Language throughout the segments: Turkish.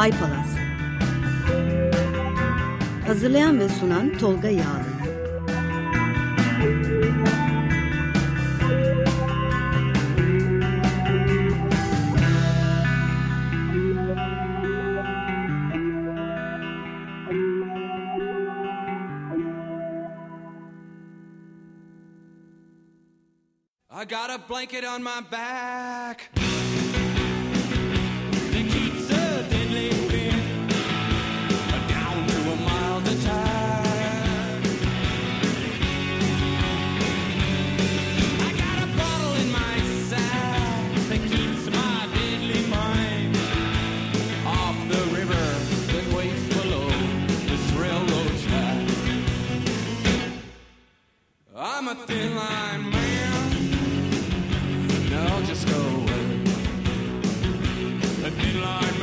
Ay Palas Hazırlayan ve sunan Tolga Yağlı I got a blanket on my back. I'm a thin line man. Now just go away. A thin line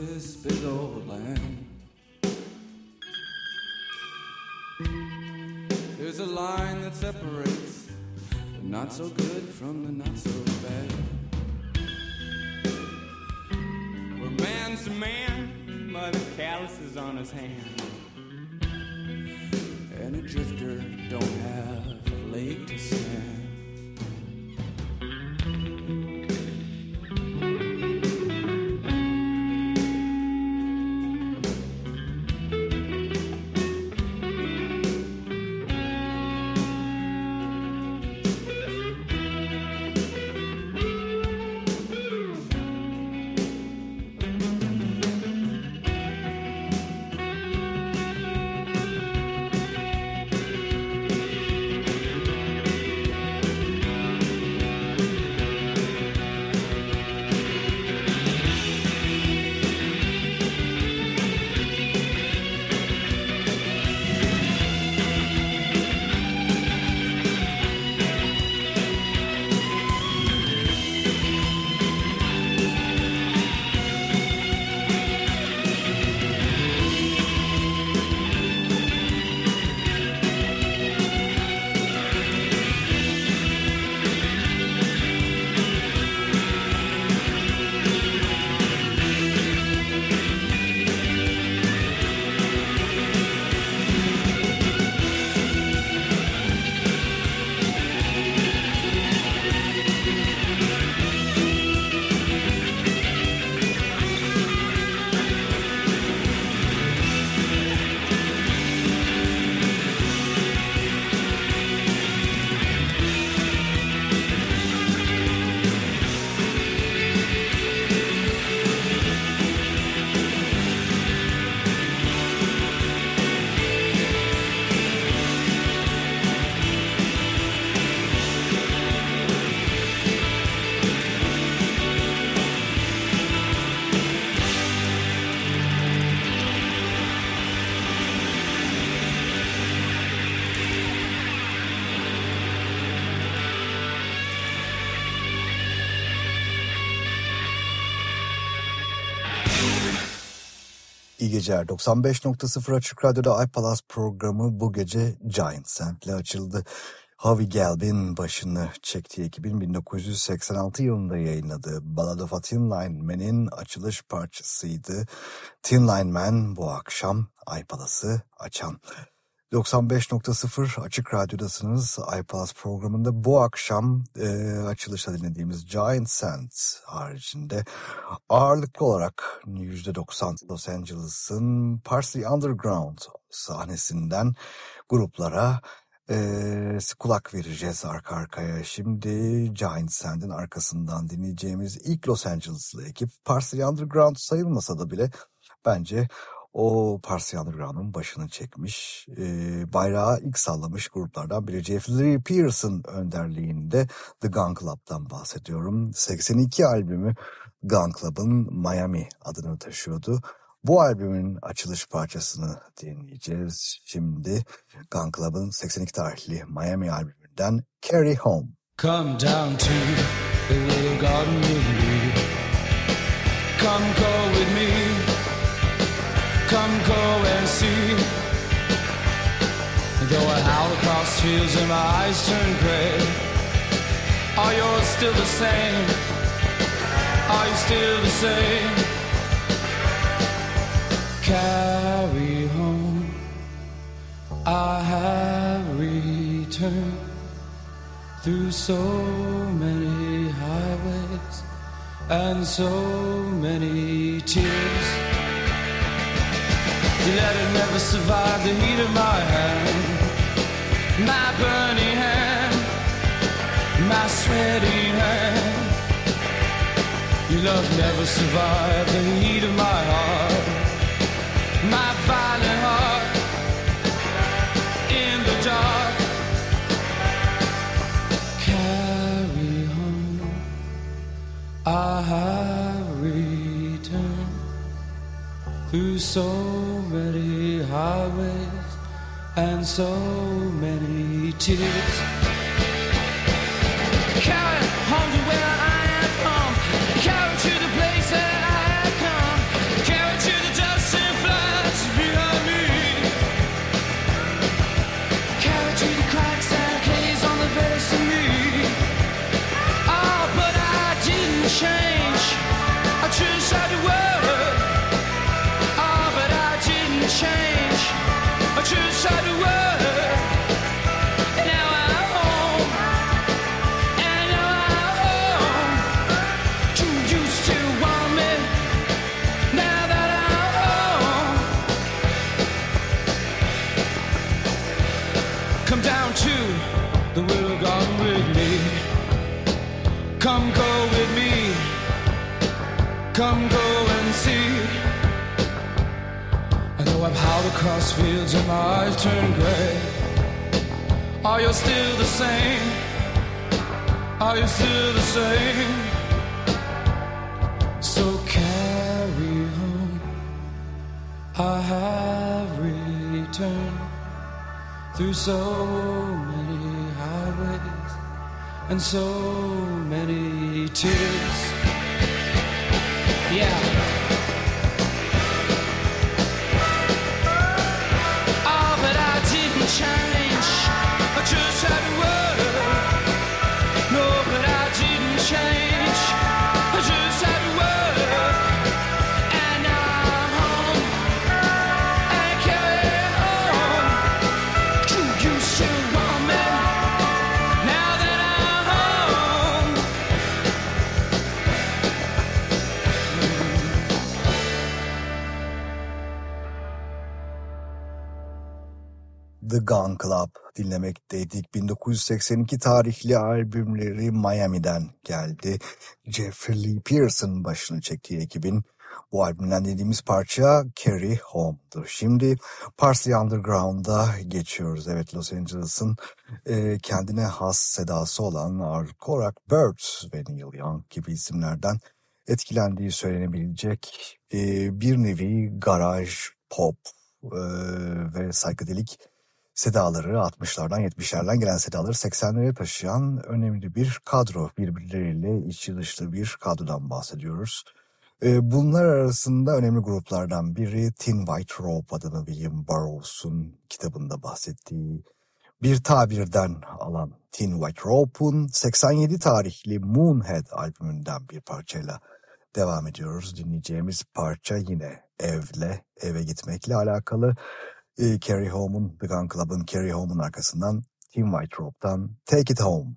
this big old land. There's a line that separates the not so good from the not so bad. Where man's a man by the calluses on his hand. Geceler. 95.0 Açık Radyo'da iPalas programı bu gece Giant Sand'le açıldı. Harvey Galbin başını çektiği ekibin 1986 yılında yayınladığı Ballad of a Tin Line Man'in açılış parçasıydı. Tin Line Man bu akşam iPalas'ı açan. 95.0 Açık Radyo'dasınız. iPlus programında bu akşam e, açılışta dinlediğimiz Giant Sands haricinde ağırlıklı olarak %90 Los Angeles'ın Parsley Underground sahnesinden gruplara e, kulak vereceğiz arka arkaya. Şimdi Giant Sand'in arkasından dinleyeceğimiz ilk Los Angeles'lı ekip Parsley Underground sayılmasa da bile bence o Parsi Underground'un başını çekmiş, e, bayrağı ilk sallamış gruplardan biri. Jeffrey Pearson önderliğinde The Gun Club'dan bahsediyorum. 82 albümü Gun Club'ın Miami adını taşıyordu. Bu albümün açılış parçasını dinleyeceğiz. Şimdi Gun Club'ın 82 tarihli Miami albümünden Carry Home. Come down to the little garden with me. Come go with me. Come go and see. Though I howl across fields and my eyes turn gray, are yours still the same? Are you still the same? Carry home, I have returned through so many highways and so many tears. You let never survive the heat of my hand, my burning hand, my sweaty hand. Your love never survived the heat of my heart, my violent heart. In the dark. Carry home, I have returned. Through so many highways and so many tears. Carry home to where Come go and see. I know I've howled across fields and my eyes turn gray. Are you still the same? Are you still the same? So carry on. I have returned through so many highways and so many tears. The Gun Club dinlemekteydik. 1982 tarihli albümleri Miami'den geldi. Jeffrey Lee Pearson başını çektiği ekibin bu albümden dediğimiz parça Carry Home'du. Şimdi Parsley Underground'a geçiyoruz. Evet Los Angeles'ın e, kendine has sedası olan Arco Rock Birds ve Neil Young gibi isimlerden etkilendiği söylenebilecek e, bir nevi garaj pop e, ve psychedelic sedaları 60'lardan 70'lerden gelen sedaları 80'lere taşıyan önemli bir kadro birbirleriyle içi dışlı bir kadrodan bahsediyoruz. Ee, Bunlar arasında önemli gruplardan biri Thin White Rope adını William Burroughs'un kitabında bahsettiği bir tabirden alan Thin White Rope'un 87 tarihli Moonhead albümünden bir parçayla devam ediyoruz. Dinleyeceğimiz parça yine evle, eve gitmekle alakalı. Ee, Carrie Home'un, The Gun Club'ın Carrie Home'un arkasından Thin White Rope'dan Take It Home.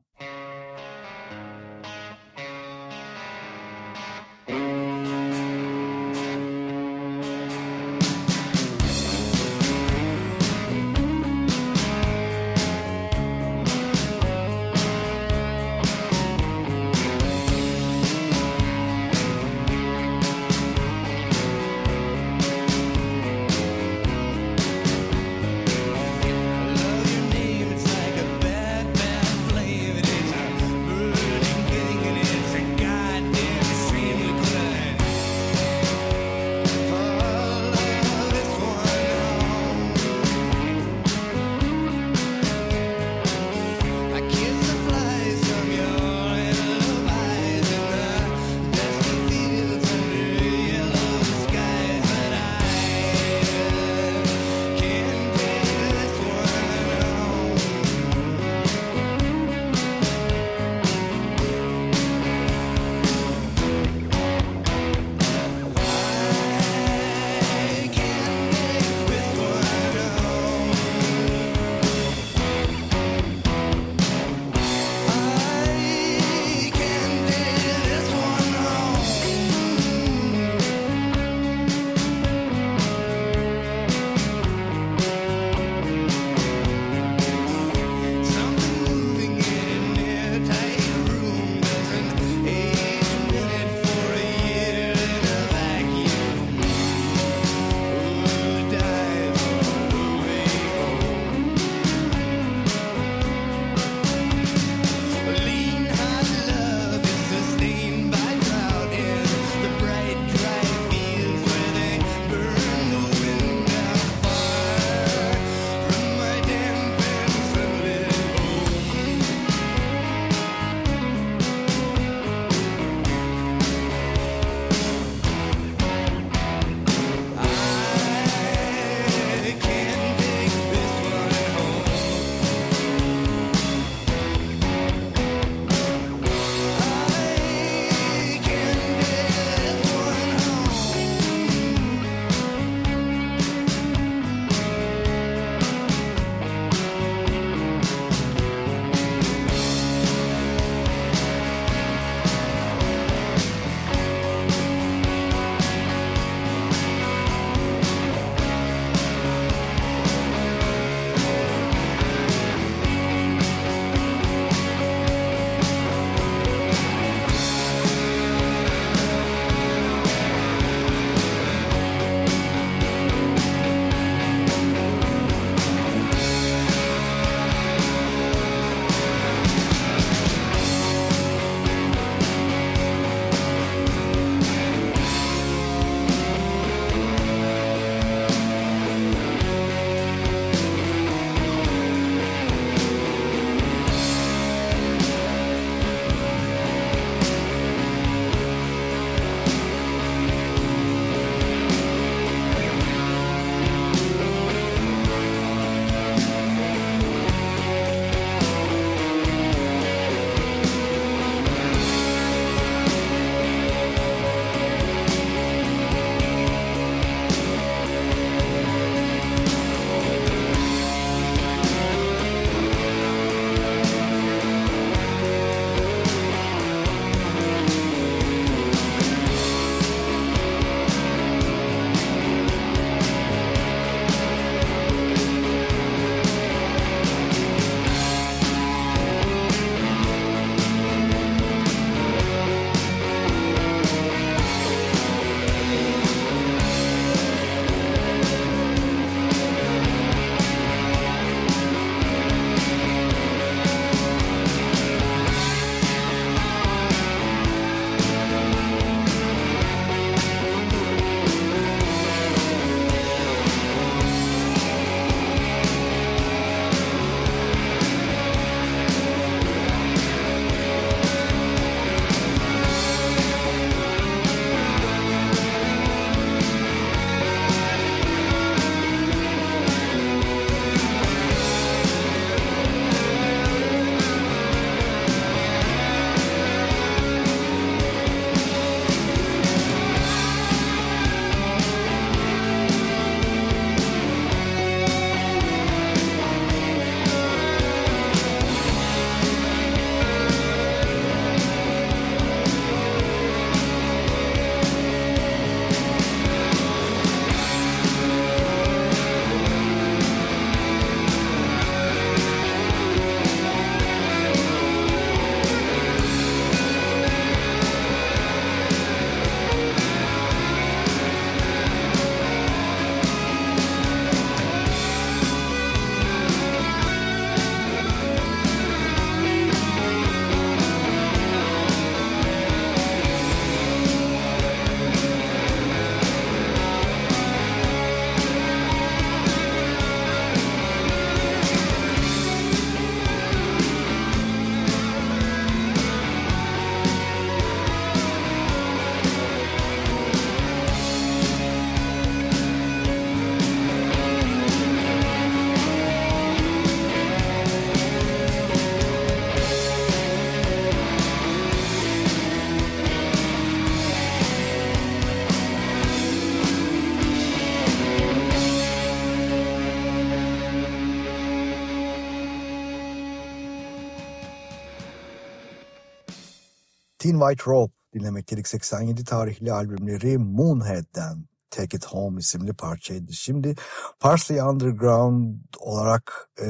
Teen White Rope dinlemekteydik 87 tarihli albümleri Moonhead'den Take It Home isimli parçaydı. Şimdi Parsley Underground olarak e,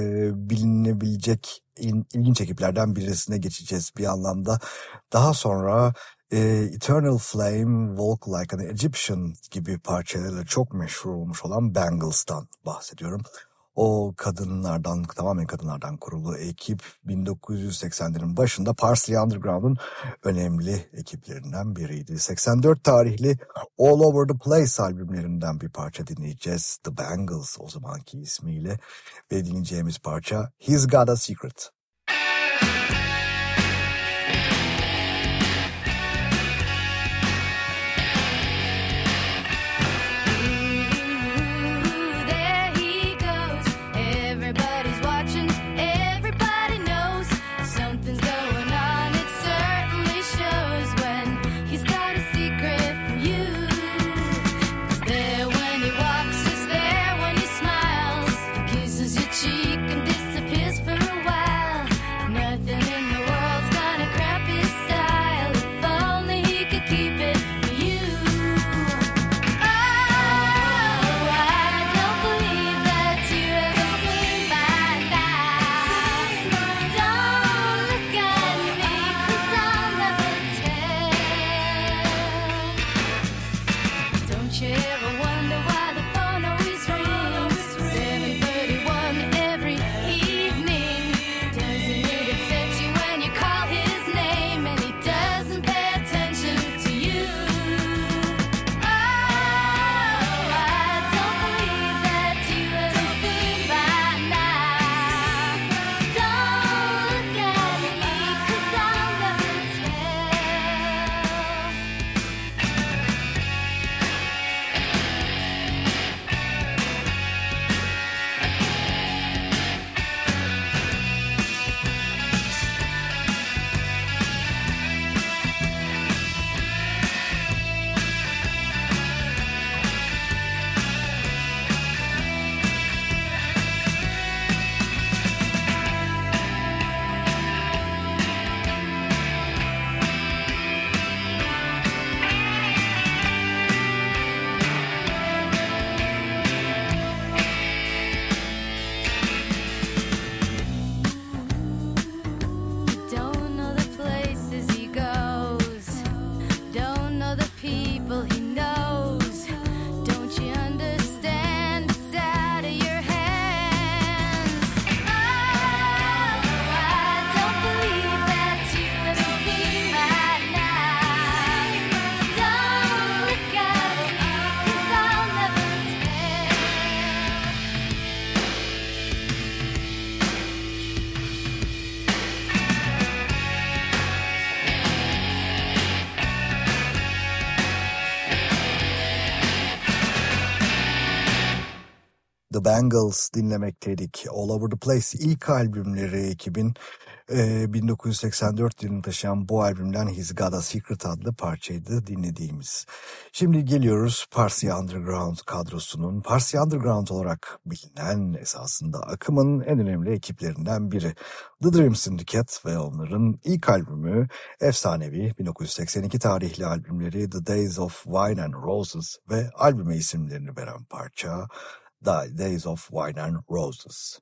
bilinebilecek in, ilginç ekiplerden birisine geçeceğiz bir anlamda. Daha sonra e, Eternal Flame, Walk Like an Egyptian gibi parçalarıyla çok meşhur olmuş olan Bangles'tan bahsediyorum. O kadınlardan, tamamen kadınlardan kurulu ekip 1980'lerin başında Parsley Underground'un önemli ekiplerinden biriydi. 84 tarihli All Over the Place albümlerinden bir parça dinleyeceğiz. The Bangles o zamanki ismiyle ve dinleyeceğimiz parça He's Got a Secret. Bangles dinlemekteydik. All Over The Place ilk albümleri ekibin e, 1984 yılını taşıyan bu albümden He's Got A Secret adlı parçaydı dinlediğimiz. Şimdi geliyoruz Parsi Underground kadrosunun. Parsi Underground olarak bilinen esasında akımın en önemli ekiplerinden biri. The Dream Syndicate ve onların ilk albümü efsanevi 1982 tarihli albümleri The Days of Wine and Roses ve albüme isimlerini veren parça The Days of Wine and Roses.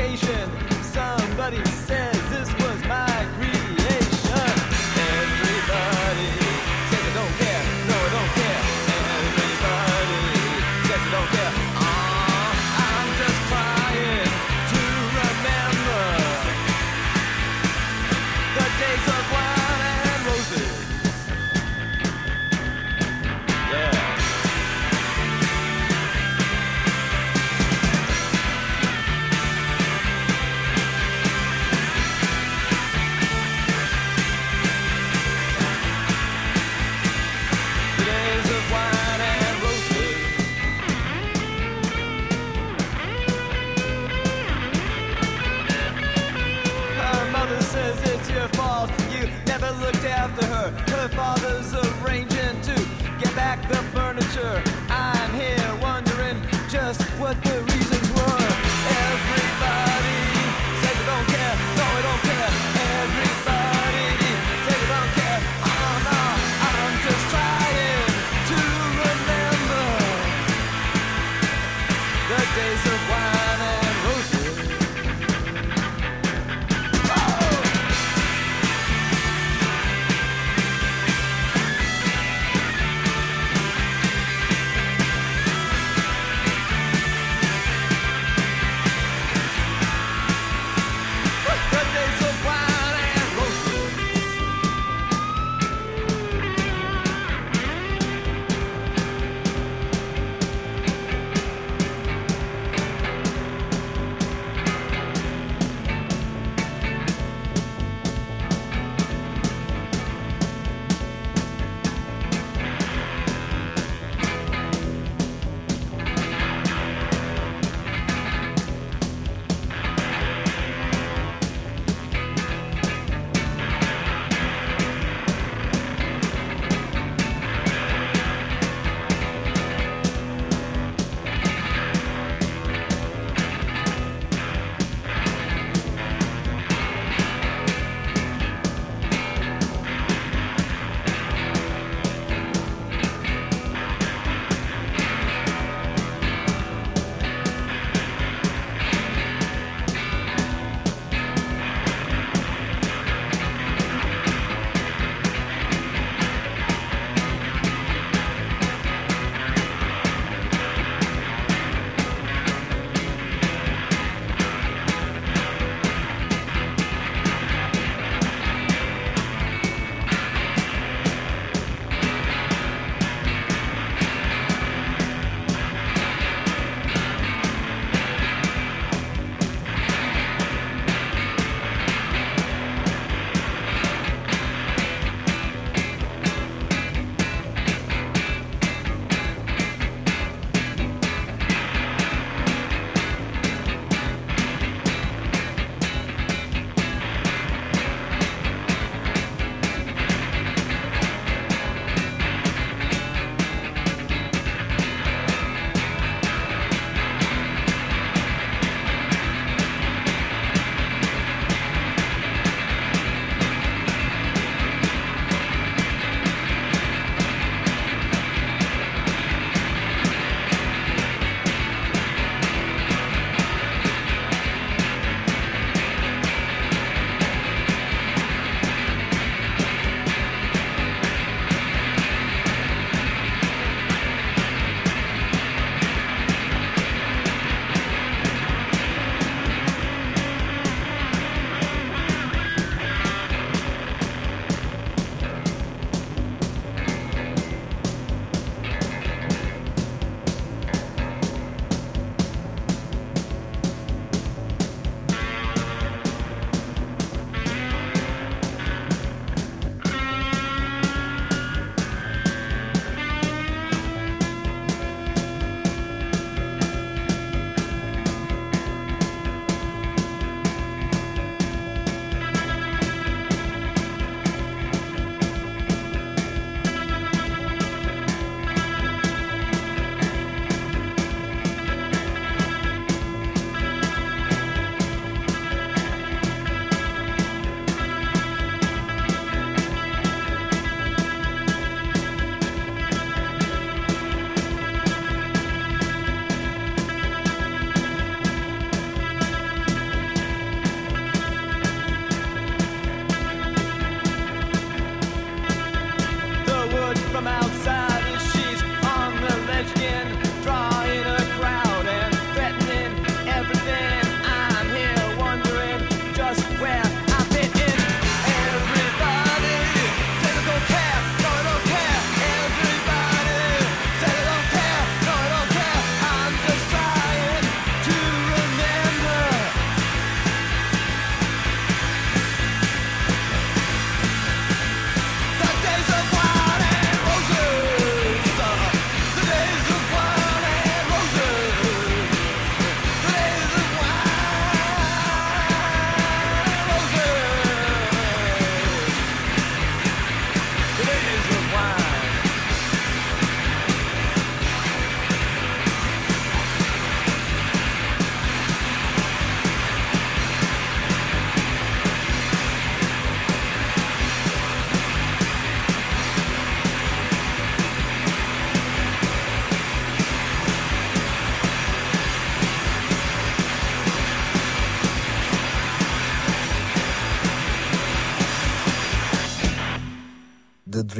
vacation. Somebody said.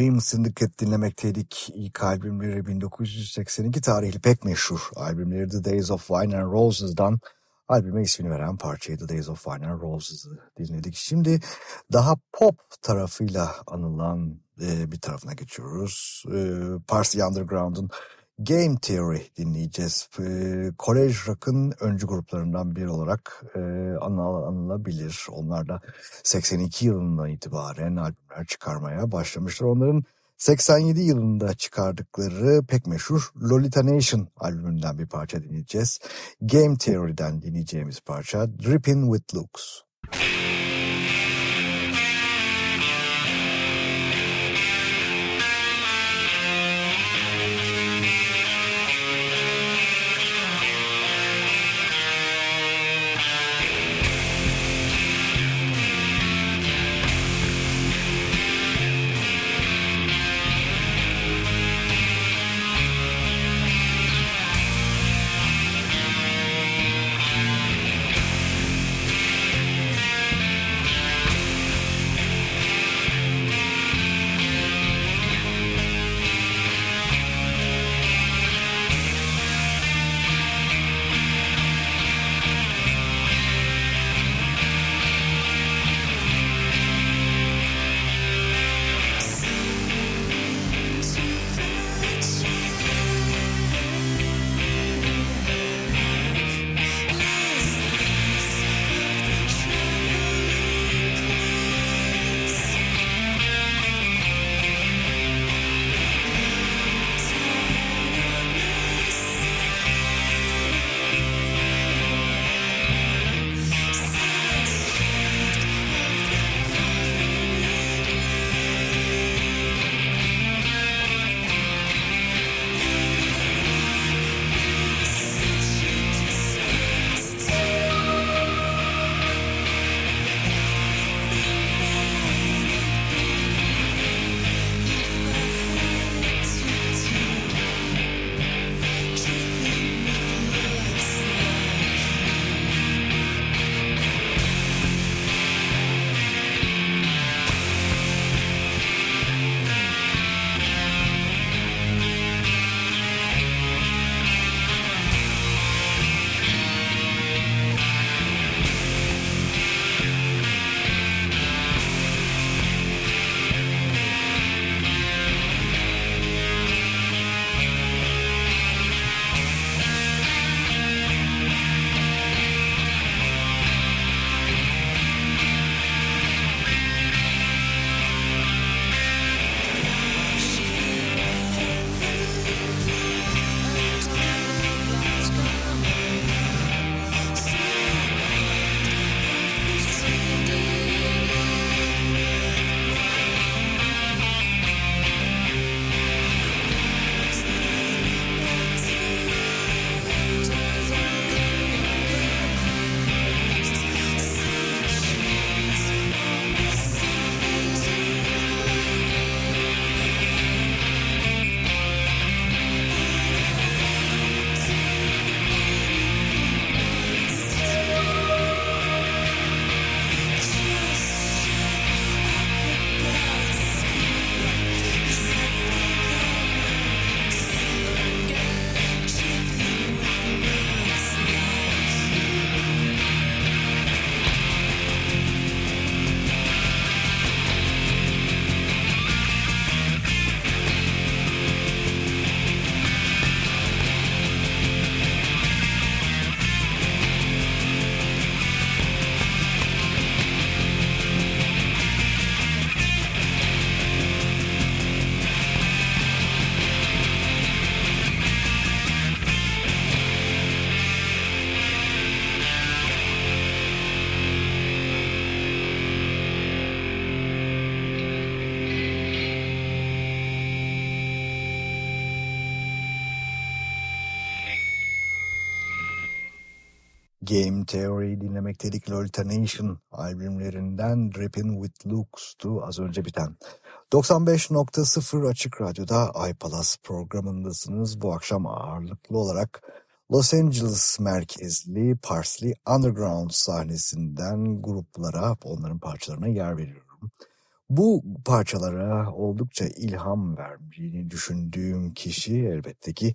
Dream Syndicate dinlemekteydik. İlk albümleri 1982 tarihli pek meşhur albümleri The Days of Wine and Roses'dan albüme ismini veren parçayı The Days of Wine and Roses'ı dinledik. Şimdi daha pop tarafıyla anılan e, bir tarafına geçiyoruz. E, Parsley Underground'un Game Theory dinleyeceğiz. E, Kolej Rock'ın öncü gruplarından biri olarak e, anılabilir. Onlar da 82 yılından itibaren albümler çıkarmaya başlamışlar. Onların 87 yılında çıkardıkları pek meşhur Lolita Nation albümünden bir parça dinleyeceğiz. Game Theory'den dinleyeceğimiz parça Dripping With Looks. Game Theory dinlemekteydik. Lolita Nation albümlerinden Drippin' With Looks'tu az önce biten. 95.0 Açık Radyo'da iPalas programındasınız. Bu akşam ağırlıklı olarak Los Angeles merkezli Parsley Underground sahnesinden gruplara, onların parçalarına yer veriyorum. Bu parçalara oldukça ilham verdiğini düşündüğüm kişi elbette ki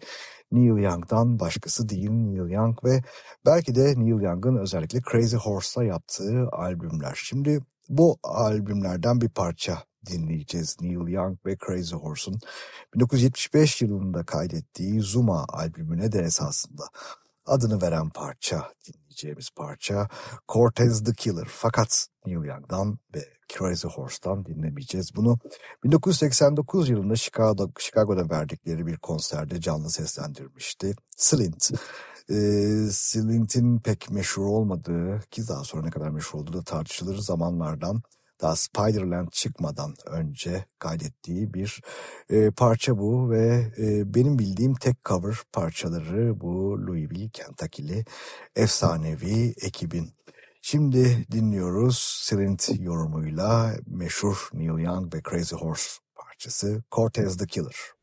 Neil Young'dan başkası değil Neil Young ve belki de Neil Young'ın özellikle Crazy Horse'la yaptığı albümler. Şimdi bu albümlerden bir parça dinleyeceğiz. Neil Young ve Crazy Horse'un 1975 yılında kaydettiği Zuma albümüne de esasında adını veren parça dinleyeceğimiz parça Cortez the Killer. Fakat Neil Young'dan ve Crazy Horse'dan dinlemeyeceğiz. Bunu 1989 yılında Chicago'da, Chicago'da verdikleri bir konserde canlı seslendirmişti. Slint. Ee, Slint'in pek meşhur olmadığı ki daha sonra ne kadar meşhur olduğu da tartışılır zamanlardan daha Spiderland çıkmadan önce kaydettiği bir e, parça bu ve e, benim bildiğim tek cover parçaları bu Louisville, Kentucky'li efsanevi ekibin. Şimdi dinliyoruz Silent yorumuyla meşhur Neil Young ve Crazy Horse parçası Cortez the Killer.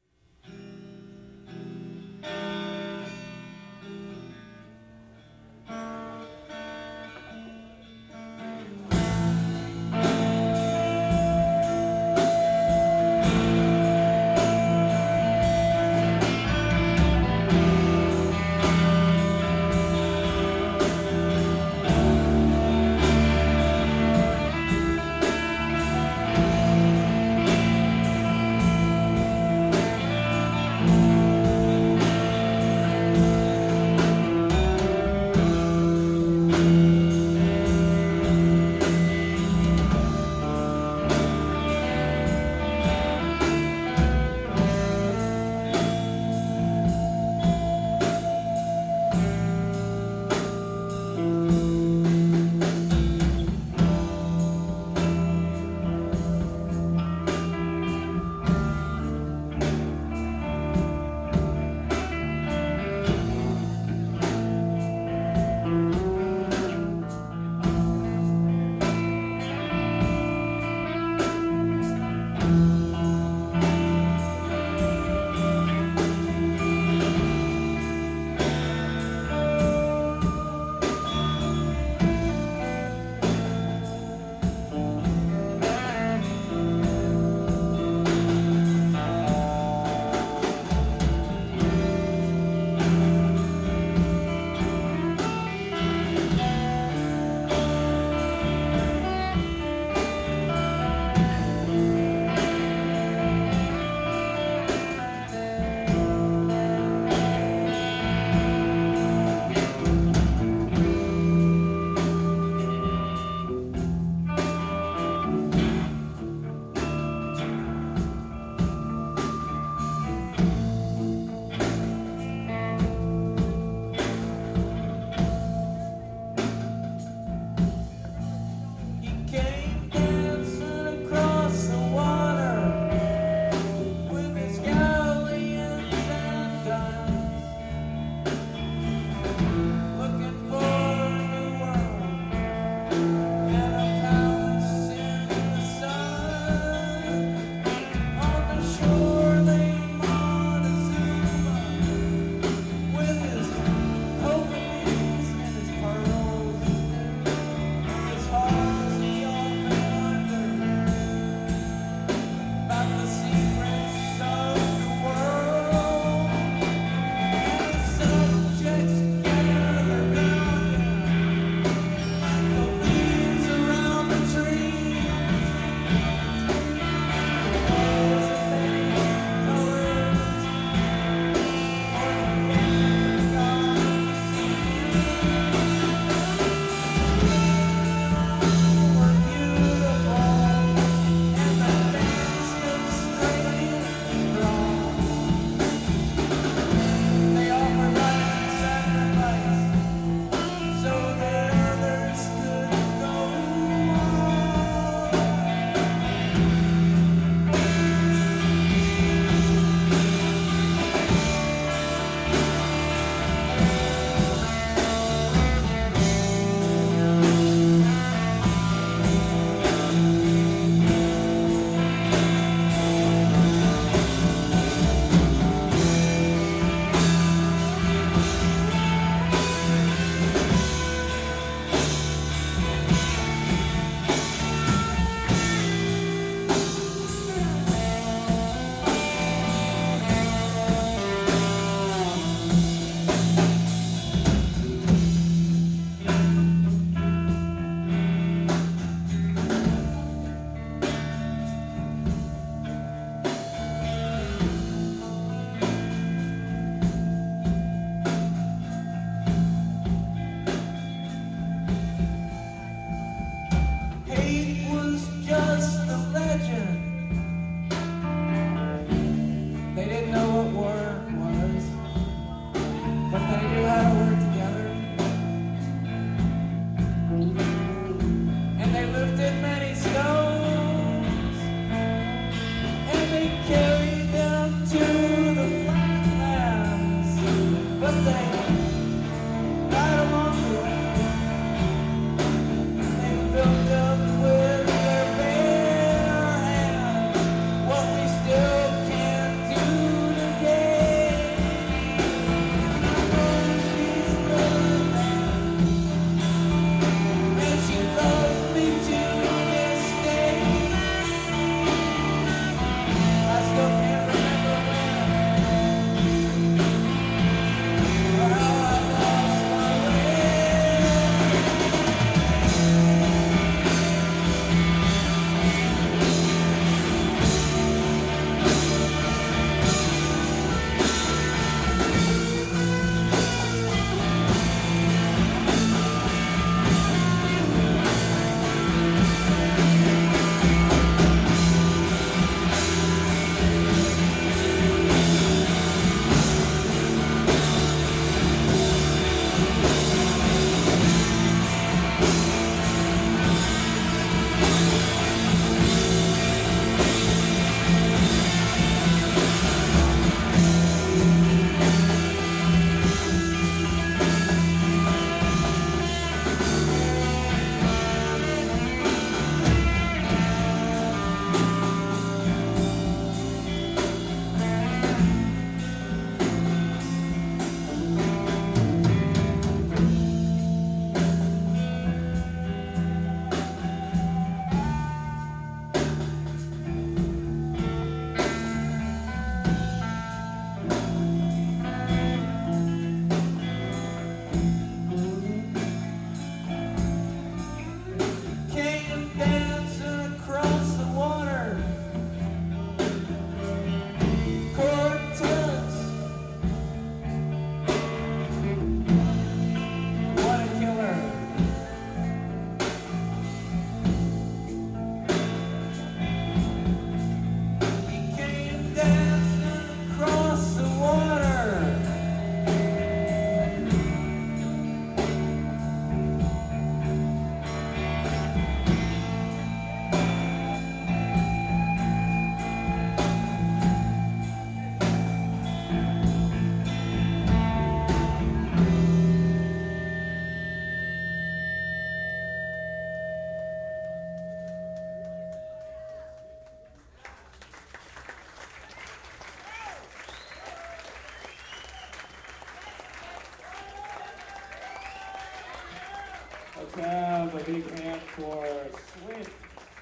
For Swift.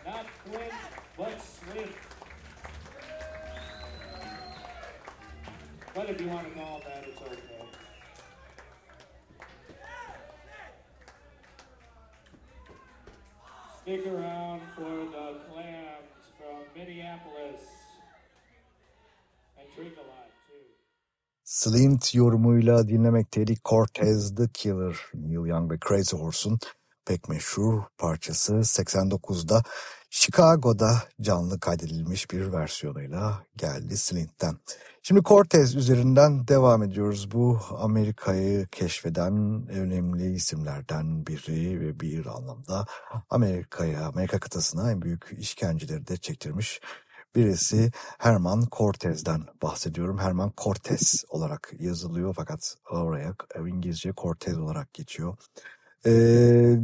Not Flint, but Swift. But if you want to him that, it's okay. Stick around for the clams from Minneapolis. And drink a lot, too. Slint yorumuyla dinlemekteydik Cortez the Killer, Neil Young ve Crazy Horse'un pek meşhur parçası 89'da Chicago'da canlı kaydedilmiş bir versiyonuyla geldi Slint'ten. Şimdi Cortez üzerinden devam ediyoruz. Bu Amerika'yı keşfeden önemli isimlerden biri ve bir anlamda Amerika'ya, Amerika kıtasına en büyük işkenceleri de çektirmiş birisi Herman Cortez'den bahsediyorum. Herman Cortez olarak yazılıyor fakat oraya İngilizce Cortez olarak geçiyor. Ee,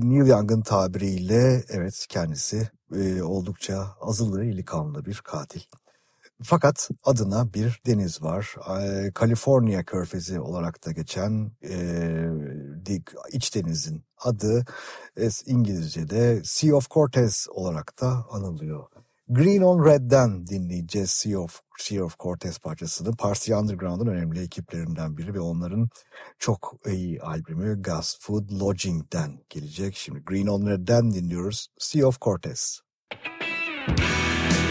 Neil Young'ın tabiriyle evet kendisi e, oldukça azılı, ilikanlı bir katil. Fakat adına bir deniz var. Ee, Kaliforniya Körfezi olarak da geçen e, iç denizin adı e, İngilizce'de Sea of Cortez olarak da anılıyor. Green on Red'den dinleyeceğiz Sea of, sea of Cortez parçasını. Parsi Underground'un önemli ekiplerinden biri ve onların çok iyi albümü Gas Food Lodging'den gelecek. Şimdi Green on Red'den dinliyoruz Sea of Cortez. Müzik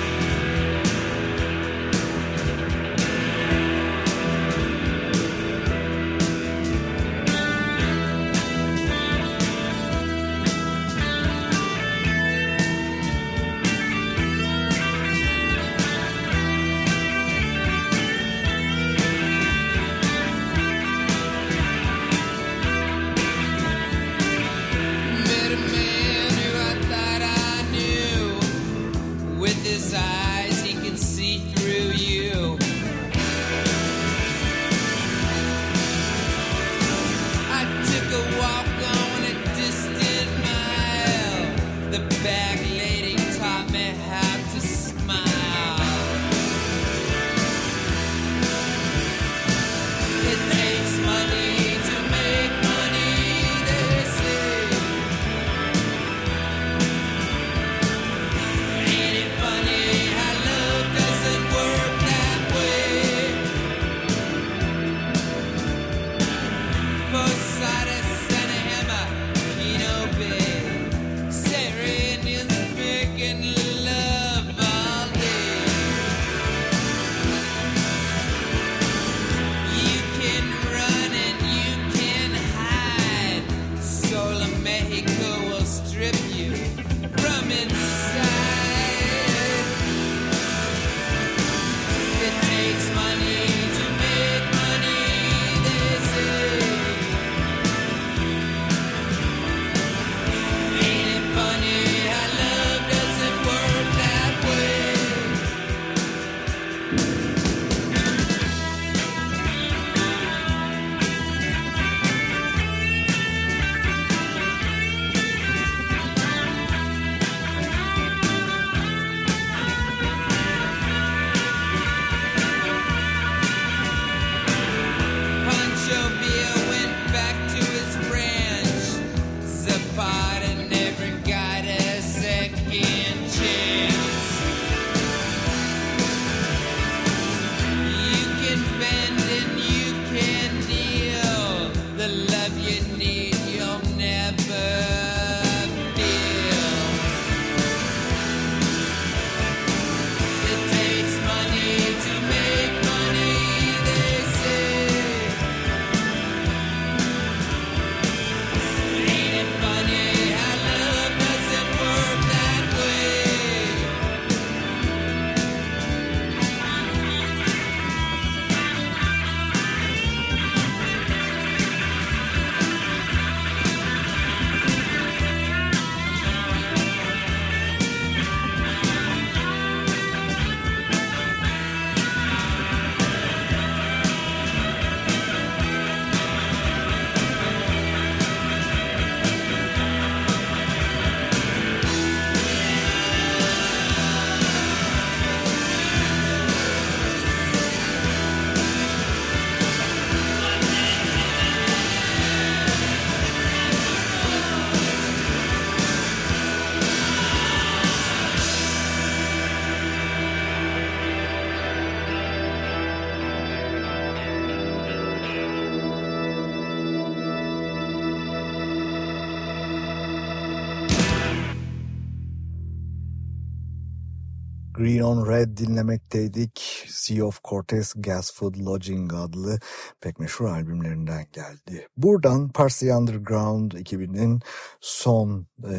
Green on Red dinlemekteydik. Sea of Cortez Gas Food Lodging adlı pek meşhur albümlerinden geldi. Buradan Parsley Underground 2000'in son e,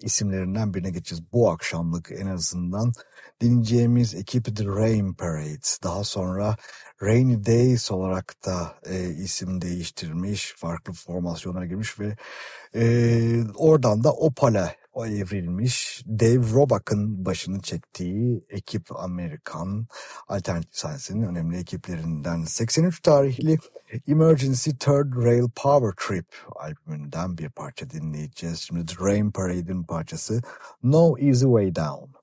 isimlerinden birine geçeceğiz. Bu akşamlık en azından dinleyeceğimiz ekip The Rain Parades. Daha sonra Rainy Days olarak da e, isim değiştirmiş, farklı formasyonlara girmiş ve e, oradan da Opal'a o evrilmiş. Dave Roback'ın başını çektiği ekip Amerikan alternatif sahnesinin önemli ekiplerinden 83 tarihli Emergency Third Rail Power Trip albümünden bir parça dinleyeceğiz. Şimdi Rain Parade'in parçası No Easy Way Down.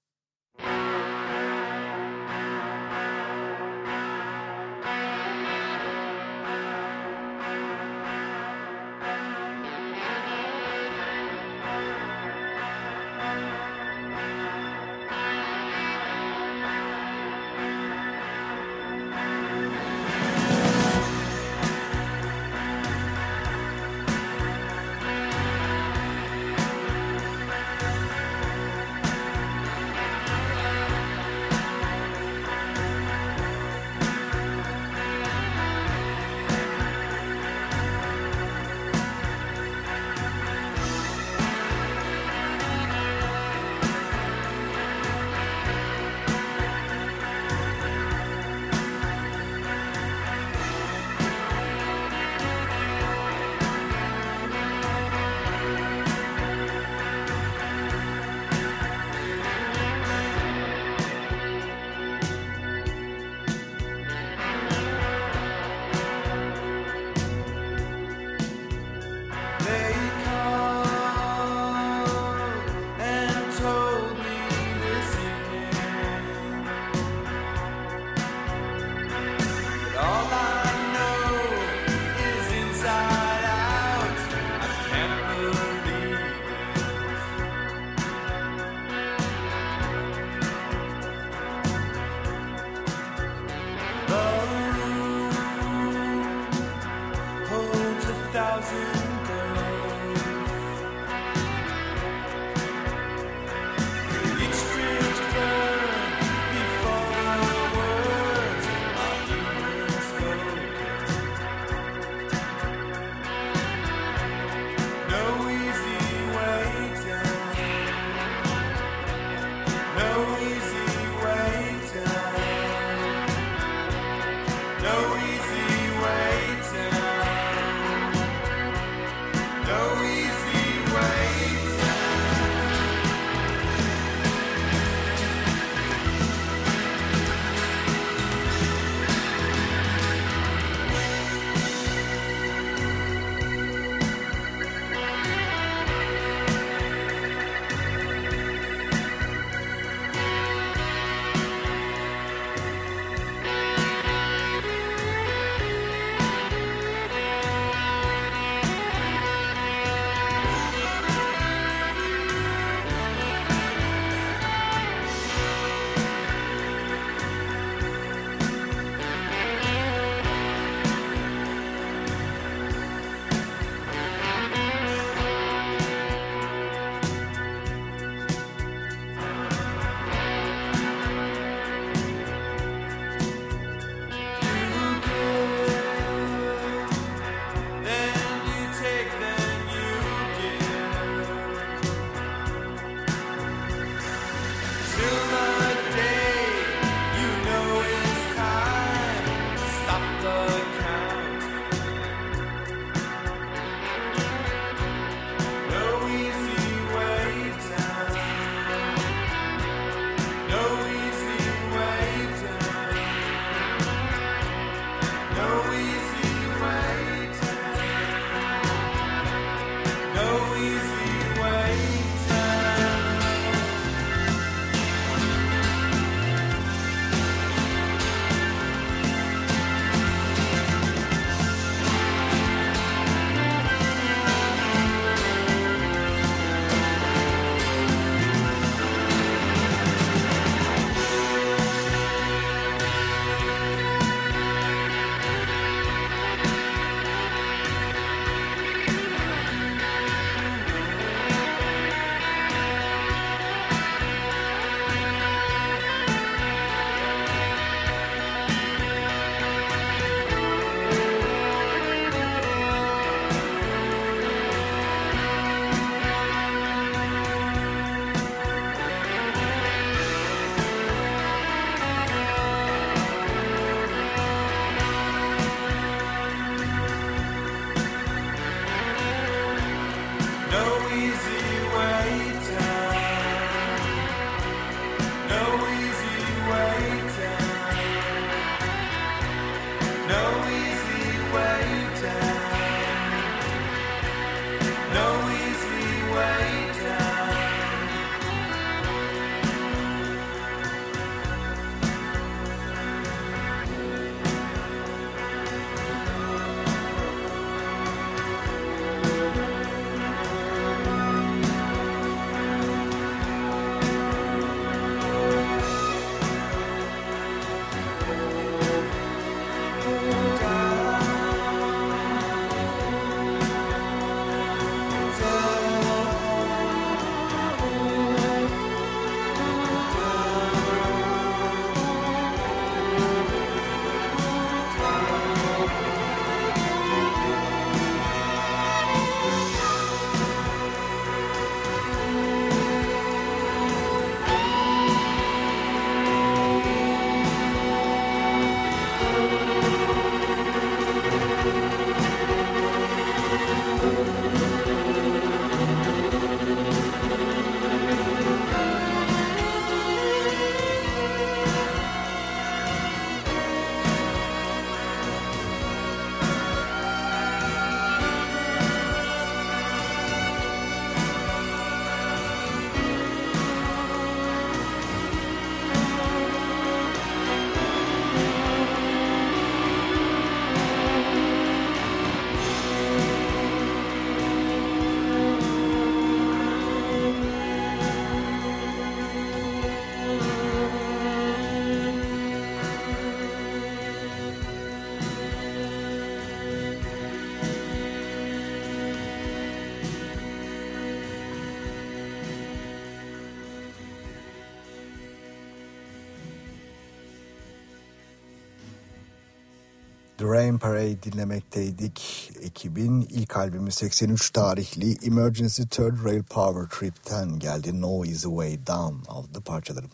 The Rain Parade dinlemekteydik. Ekibin ilk albümü 83 tarihli Emergency Third Rail Power Trip'ten geldi. No Easy Way Down adlı parçaları.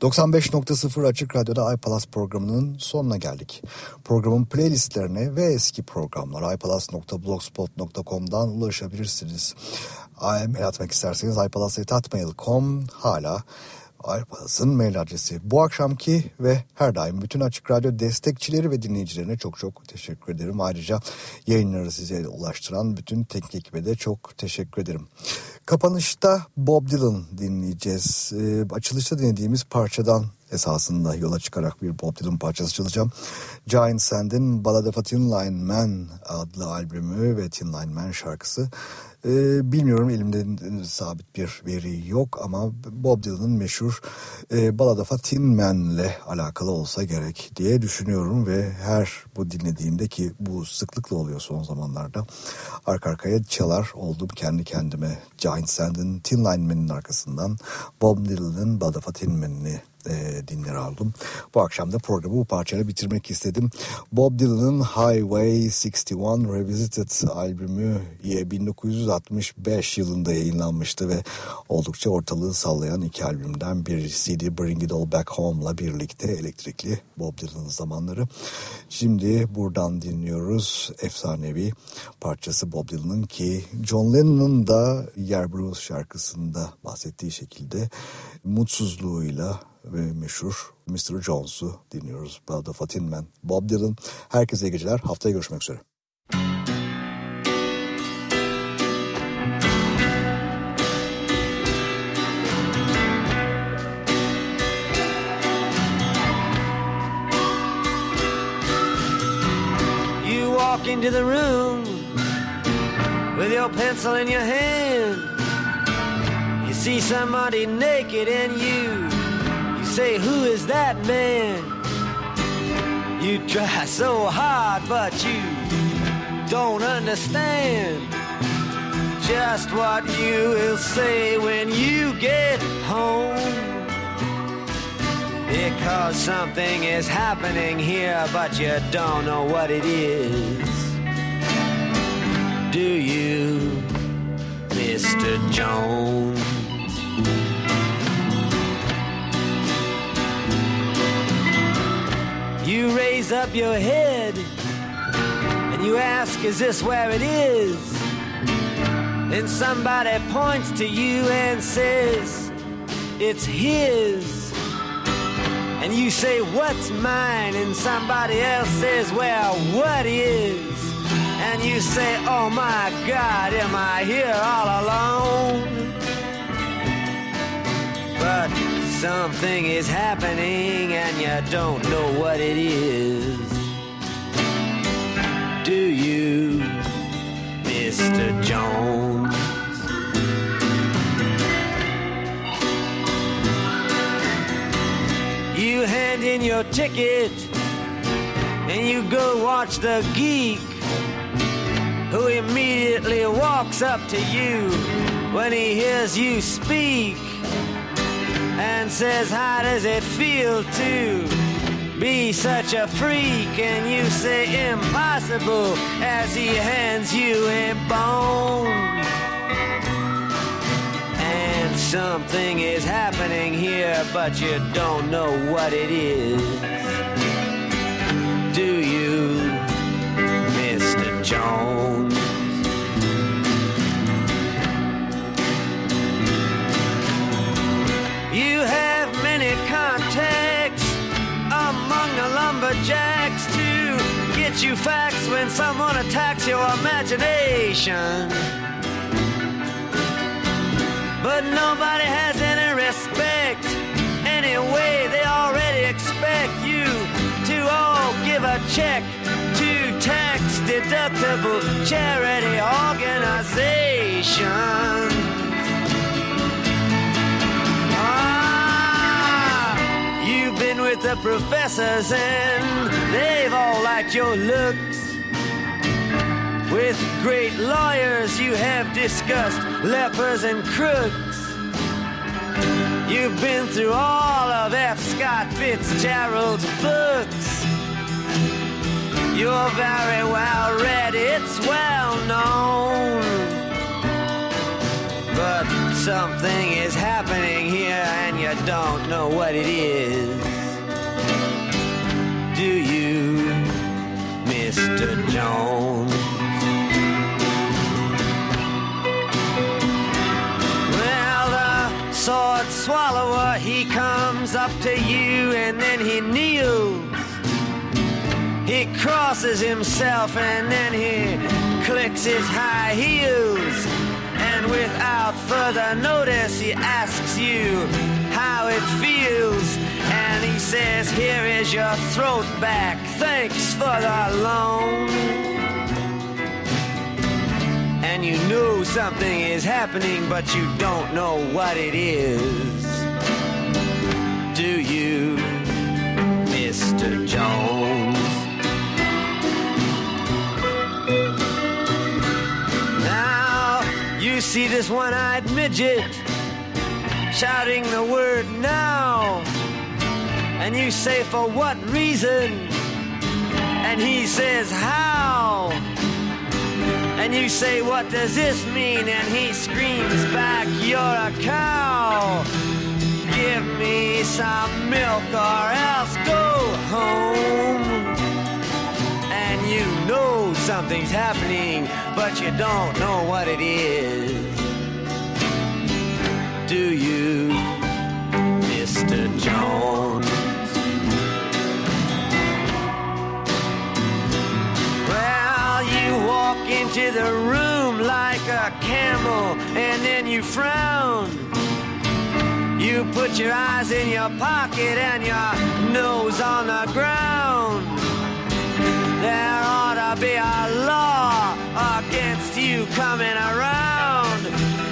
95.0 Açık Radyo'da iPalas programının sonuna geldik. Programın playlistlerine ve eski programlara ipalas.blogspot.com'dan ulaşabilirsiniz. Mail atmak isterseniz ipalas.atmail.com hala iPalas'ın mail adresi. Bu akşamki ve her daim bütün Açık Radyo destekçileri ve dinleyicilerine çok çok teşekkür ederim. Ayrıca yayınları size ulaştıran bütün teknik ekibe de çok teşekkür ederim. Kapanışta Bob Dylan dinleyeceğiz. Ee, açılışta dinlediğimiz parçadan esasında yola çıkarak bir Bob Dylan parçası çalacağım. Giant Sand'in Ballad of a Tin Line Man adlı albümü ve Tin Line Man şarkısı ee, bilmiyorum elimde sabit bir veri yok ama Bob Dylan'ın meşhur e, Ballad of a Tin Man'le alakalı olsa gerek diye düşünüyorum ve her bu dinlediğimde ki bu sıklıkla oluyor son zamanlarda arka arkaya çalar oldum kendi kendime Giant Sand'in Tin Line Man'in arkasından Bob Dylan'ın Ballad of a Tin Man'ini e, dinler aldım. Bu akşam da programı bu parçayla bitirmek istedim. Bob Dylan'ın Highway 61 Revisited albümü 1965 yılında yayınlanmıştı ve oldukça ortalığı sallayan iki albümden bir CD Bring It All Back Home'la birlikte elektrikli Bob Dylan'ın zamanları. Şimdi buradan dinliyoruz efsanevi parçası Bob Dylan'ın ki John Lennon'ın da Yer Blues şarkısında bahsettiği şekilde mutsuzluğuyla ve meşhur Mr. Jones'u dinliyoruz. Ballad of a Man. Bob Dylan. Herkese iyi geceler. Haftaya görüşmek üzere. You walk into the room with your pencil in your hand. You see somebody naked and you say, Who is that man? You try so hard, but you don't understand just what you will say when you get home. Because something is happening here, but you don't know what it is. Do you, Mr. Jones? You raise up your head and you ask, Is this where it is? Then somebody points to you and says, It's his. And you say, What's mine? And somebody else says, Well, what is? And you say, Oh my God, am I here all alone? But something is happening and you don't know what it is. Do you, Mr. Jones? You hand in your ticket and you go watch the geek who immediately walks up to you when he hears you speak and says, How does it feel to be such a freak? And you say, Impossible, as he hands you a bone. And something is happening here, but you don't know what it is. Do you, Mr. Jones? You facts when someone attacks your imagination. But nobody has any respect. Anyway, they already expect you to all give a check to tax deductible charity organizations. Ah, You've been with the professors and they've all liked your looks. With great lawyers, you have discussed lepers and crooks. You've been through all of F. Scott Fitzgerald's books. You're very well read, it's well known. But something is happening here and you don't know what it is. Do you, Mr. Jones? Well, the sword swallower, he comes up to you and then he kneels. He crosses himself and then he clicks his high heels. And without further notice, he asks you how it feels. He says, Here is your throat back. Thanks for the loan. And you know something is happening, but you don't know what it is. Do you, Mr. Jones? Now you see this one eyed midget shouting the word now. And you say, For what reason? And he says, How? And you say, What does this mean? And he screams back, You're a cow. Give me some milk or else go home. And you know something's happening, but you don't know what it is. Do you, Mr. Jones? Into the room like a camel and then you frown. You put your eyes in your pocket and your nose on the ground. There ought to be a law against you coming around.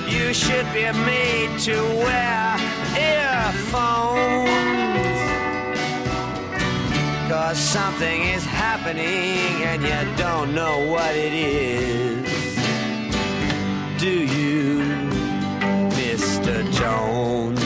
You should be made to wear earphones. Cause something is happening and you don't know what it is. Do you, Mr. Jones?